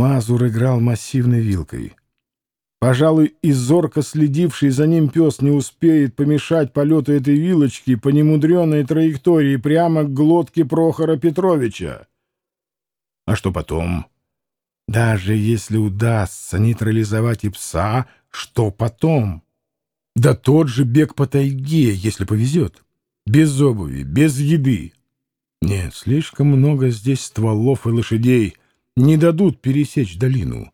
Мазур играл массивной вилкой. Пожалуй, и зорко следивший за ним пес не успеет помешать полету этой вилочки по немудреной траектории прямо к глотке Прохора Петровича. А что потом? Даже если удастся нейтрализовать и пса, что потом? Да тот же бег по тайге, если повезет. Без обуви, без еды. Нет, слишком много здесь стволов и лошадей. Не дадут пересечь долину.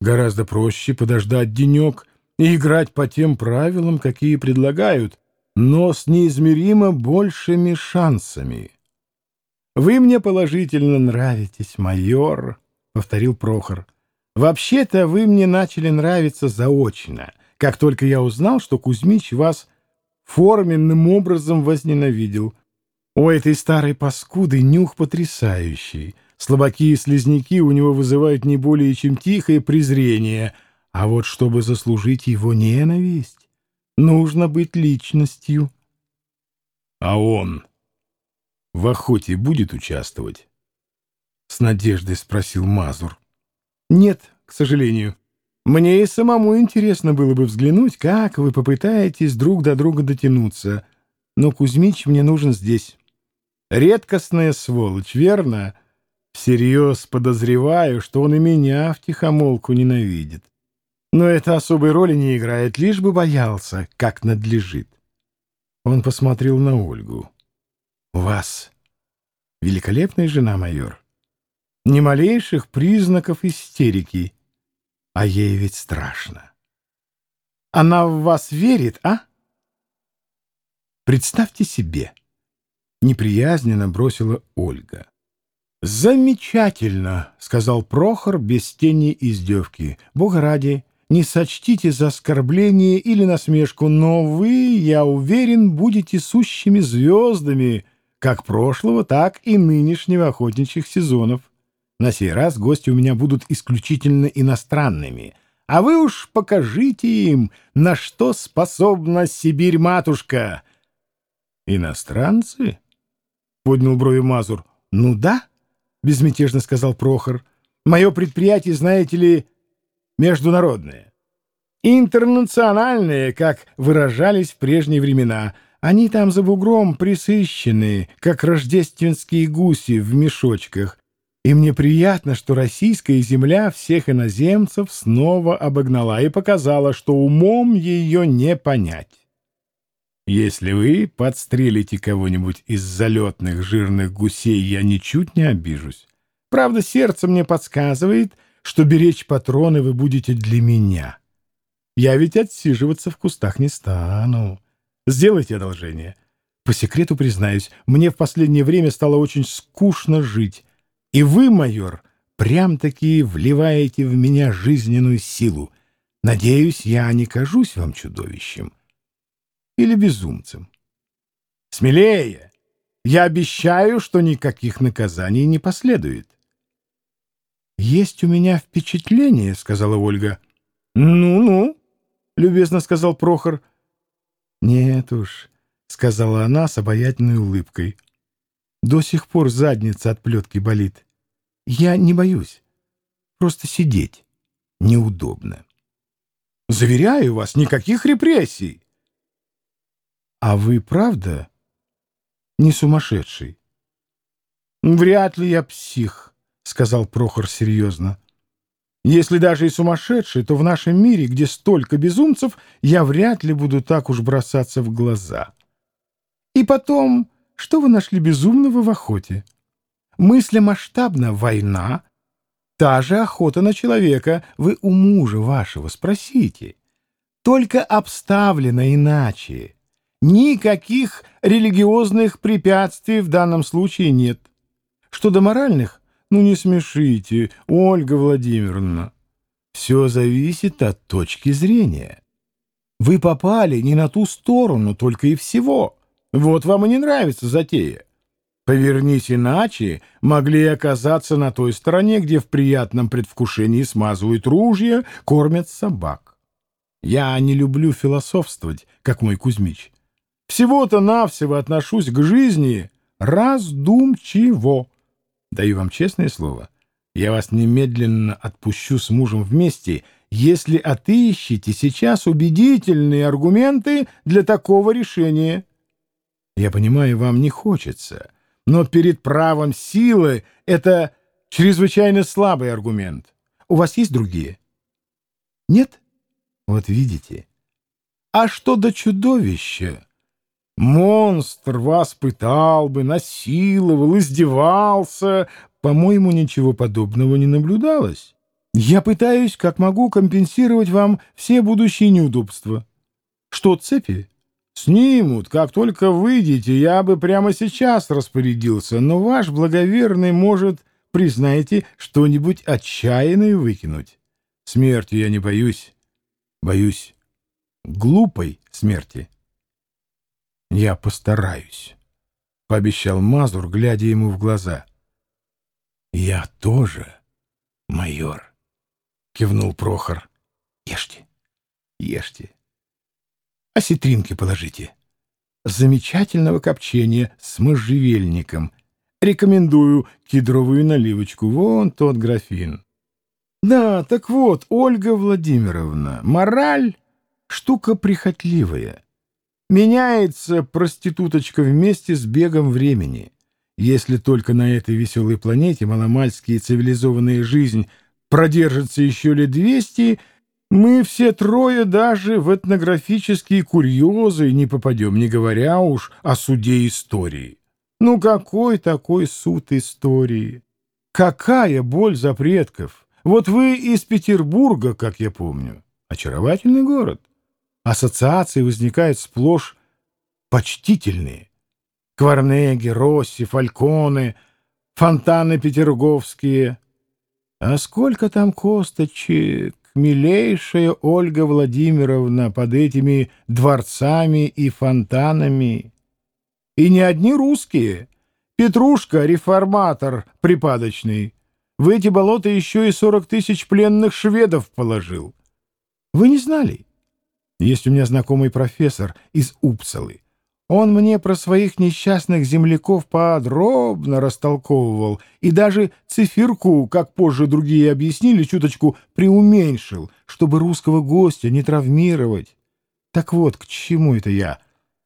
Гораздо проще подождать денек и играть по тем правилам, какие предлагают, но с неизмеримо большими шансами. «Вы мне положительно нравитесь, майор», — повторил Прохор. «Вообще-то вы мне начали нравиться заочно, как только я узнал, что Кузьмич вас форменным образом возненавидел. У этой старой паскуды нюх потрясающий». Слабаки и слизняки у него вызывают не более чем тихое презрение, а вот чтобы заслужить его ненависть, нужно быть личностью. — А он в охоте будет участвовать? — с надеждой спросил Мазур. — Нет, к сожалению. Мне и самому интересно было бы взглянуть, как вы попытаетесь друг до друга дотянуться. Но Кузьмич мне нужен здесь. Редкостная сволочь, верно? — Всерьез подозреваю, что он и меня втихомолку ненавидит. Но это особой роли не играет, лишь бы боялся, как надлежит. Он посмотрел на Ольгу. — У вас великолепная жена, майор. Ни малейших признаков истерики. А ей ведь страшно. Она в вас верит, а? Представьте себе. Неприязненно бросила Ольга. «Замечательно!» — сказал Прохор без тени издевки. «Бога ради, не сочтите за оскорбление или насмешку, но вы, я уверен, будете сущими звездами как прошлого, так и нынешнего охотничьих сезонов. На сей раз гости у меня будут исключительно иностранными, а вы уж покажите им, на что способна Сибирь-матушка». «Иностранцы?» — поднял брови Мазур. «Ну да». — безмятежно сказал Прохор. «Мое предприятие, знаете ли, международное. Интернациональное, как выражались в прежние времена. Они там за бугром присыщены, как рождественские гуси в мешочках. И мне приятно, что российская земля всех иноземцев снова обогнала и показала, что умом ее не понять. Если вы подстрелите кого-нибудь из залетных жирных гусей, я ничуть не обижусь. Правда, сердце мне подсказывает, что беречь патроны вы будете для меня. Я ведь отсиживаться в кустах не стану. Сделайте одолжение. По секрету признаюсь, мне в последнее время стало очень скучно жить. И вы, майор, прям-таки вливаете в меня жизненную силу. Надеюсь, я не кажусь вам чудовищем или безумцем. Смелее! Я обещаю, что никаких наказаний не последует. «Есть у меня впечатление», — сказала Ольга. «Ну-ну», — любезно сказал Прохор. «Нет уж», — сказала она с обаятельной улыбкой. «До сих пор задница от плетки болит. Я не боюсь. Просто сидеть неудобно». «Заверяю вас, никаких репрессий!» А вы правда не сумасшедший? Вряд ли я псих, сказал Прохор серьезно. Если даже и сумасшедший, то в нашем мире, где столько безумцев, я вряд ли буду так уж бросаться в глаза. И потом, что вы нашли безумного в охоте? Мысля масштабна — война. Та же охота на человека. Вы у мужа вашего спросите. Только обставлено иначе. Никаких религиозных препятствий в данном случае нет. Что до моральных, ну не смешите, Ольга Владимировна. Все зависит от точки зрения. Вы попали не на ту сторону, только и всего. Вот вам и не нравится затея. Повернись иначе, могли оказаться на той стороне, где в приятном предвкушении смазывают ружья, кормят собак. Я не люблю философствовать, как мой Кузьмич. Всего-то навсего отношусь к жизни раздумчиво. Даю вам честное слово. Я вас немедленно отпущу с мужем вместе, если отыщете сейчас убедительные аргументы для такого решения. Я понимаю, вам не хочется, но перед правом силы это чрезвычайно слабый аргумент. У вас есть другие? Нет? Вот видите. А что до чудовища? Монстр вас пытал бы, насиловал, издевался. По-моему, ничего подобного не наблюдалось. Я пытаюсь, как могу, компенсировать вам все будущие неудобства. Что, цепи? Снимут, как только выйдете, я бы прямо сейчас распорядился, но ваш благоверный может, признаете, что-нибудь отчаянное выкинуть. Смерти я не боюсь. Боюсь глупой смерти. «Я постараюсь», — пообещал Мазур, глядя ему в глаза. «Я тоже, майор», — кивнул Прохор. «Ешьте, ешьте. Осетринки положите. Замечательного копчения с можжевельником. Рекомендую кедровую наливочку. Вон тот графин». «Да, так вот, Ольга Владимировна, мораль — штука прихотливая». Меняется проституточка вместе с бегом времени. Если только на этой веселой планете маломальские цивилизованная жизнь продержится еще лет двести, мы все трое даже в этнографические курьезы не попадем, не говоря уж о суде истории. Ну какой такой суд истории? Какая боль за предков? Вот вы из Петербурга, как я помню. Очаровательный город ассоциации возникают сплошь почтительные. Кварнеги, Росси, Фальконы, фонтаны петерговские. А сколько там косточек, милейшая Ольга Владимировна, под этими дворцами и фонтанами. И не одни русские. Петрушка — реформатор припадочный. В эти болота еще и сорок тысяч пленных шведов положил. Вы не знали? Есть у меня знакомый профессор из Упсалы. Он мне про своих несчастных земляков подробно растолковывал и даже циферку, как позже другие объяснили, чуточку преуменьшил, чтобы русского гостя не травмировать. Так вот, к чему это я?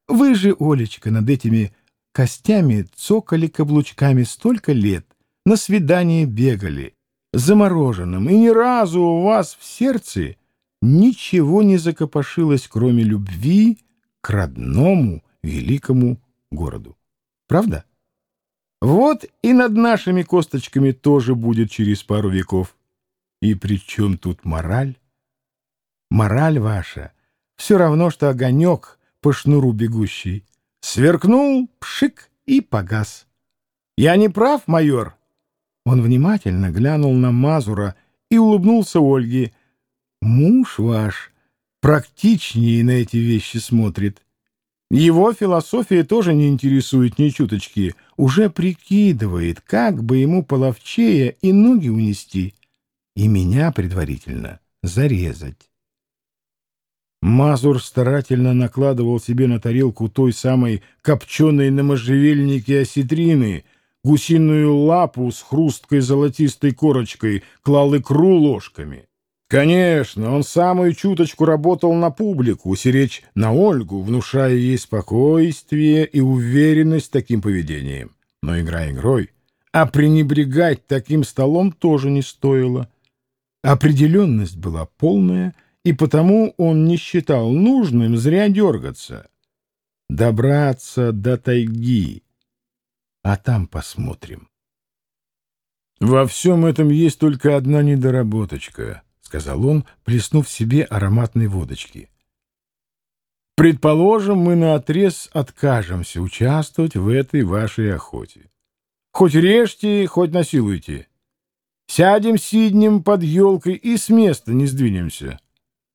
Вы же, Олечка, над этими костями цокали каблучками столько лет, на свидание бегали, замороженным, и ни разу у вас в сердце ничего не закопошилось, кроме любви к родному великому городу. Правда? Вот и над нашими косточками тоже будет через пару веков. И при чем тут мораль? Мораль ваша все равно, что огонек по шнуру бегущий. Сверкнул, пшик и погас. Я не прав, майор? Он внимательно глянул на Мазура и улыбнулся Ольге, Муж ваш практичнее на эти вещи смотрит. Его философия тоже не интересует ни чуточки. Уже прикидывает, как бы ему половчее и ноги унести, и меня предварительно зарезать. Мазур старательно накладывал себе на тарелку той самой копченой на можжевельнике осетрины, гусиную лапу с хрусткой золотистой корочкой, клал икру ложками. Конечно, он самую чуточку работал на публику, сиречь на Ольгу, внушая ей спокойствие и уверенность таким поведением. Но игра игрой, а пренебрегать таким столом тоже не стоило. Определенность была полная, и потому он не считал нужным зря дергаться. Добраться до тайги, а там посмотрим. Во всем этом есть только одна недоработочка — сказал он, плеснув себе ароматной водочки. Предположим, мы наотрез откажемся участвовать в этой вашей охоте. Хоть режьте, хоть насилуйте. Сядем сиднем под елкой и с места не сдвинемся.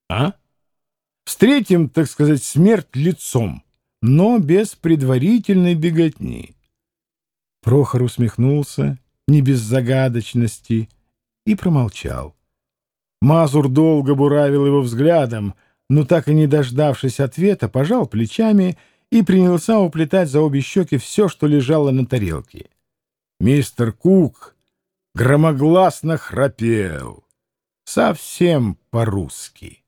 А? Встретим, так сказать, смерть лицом, но без предварительной беготни. Прохор усмехнулся, не без загадочности, и промолчал. Мазур долго буравил его взглядом, но так и не дождавшись ответа, пожал плечами и принялся уплетать за обе щеки все, что лежало на тарелке. Мистер Кук громогласно храпел. Совсем по-русски.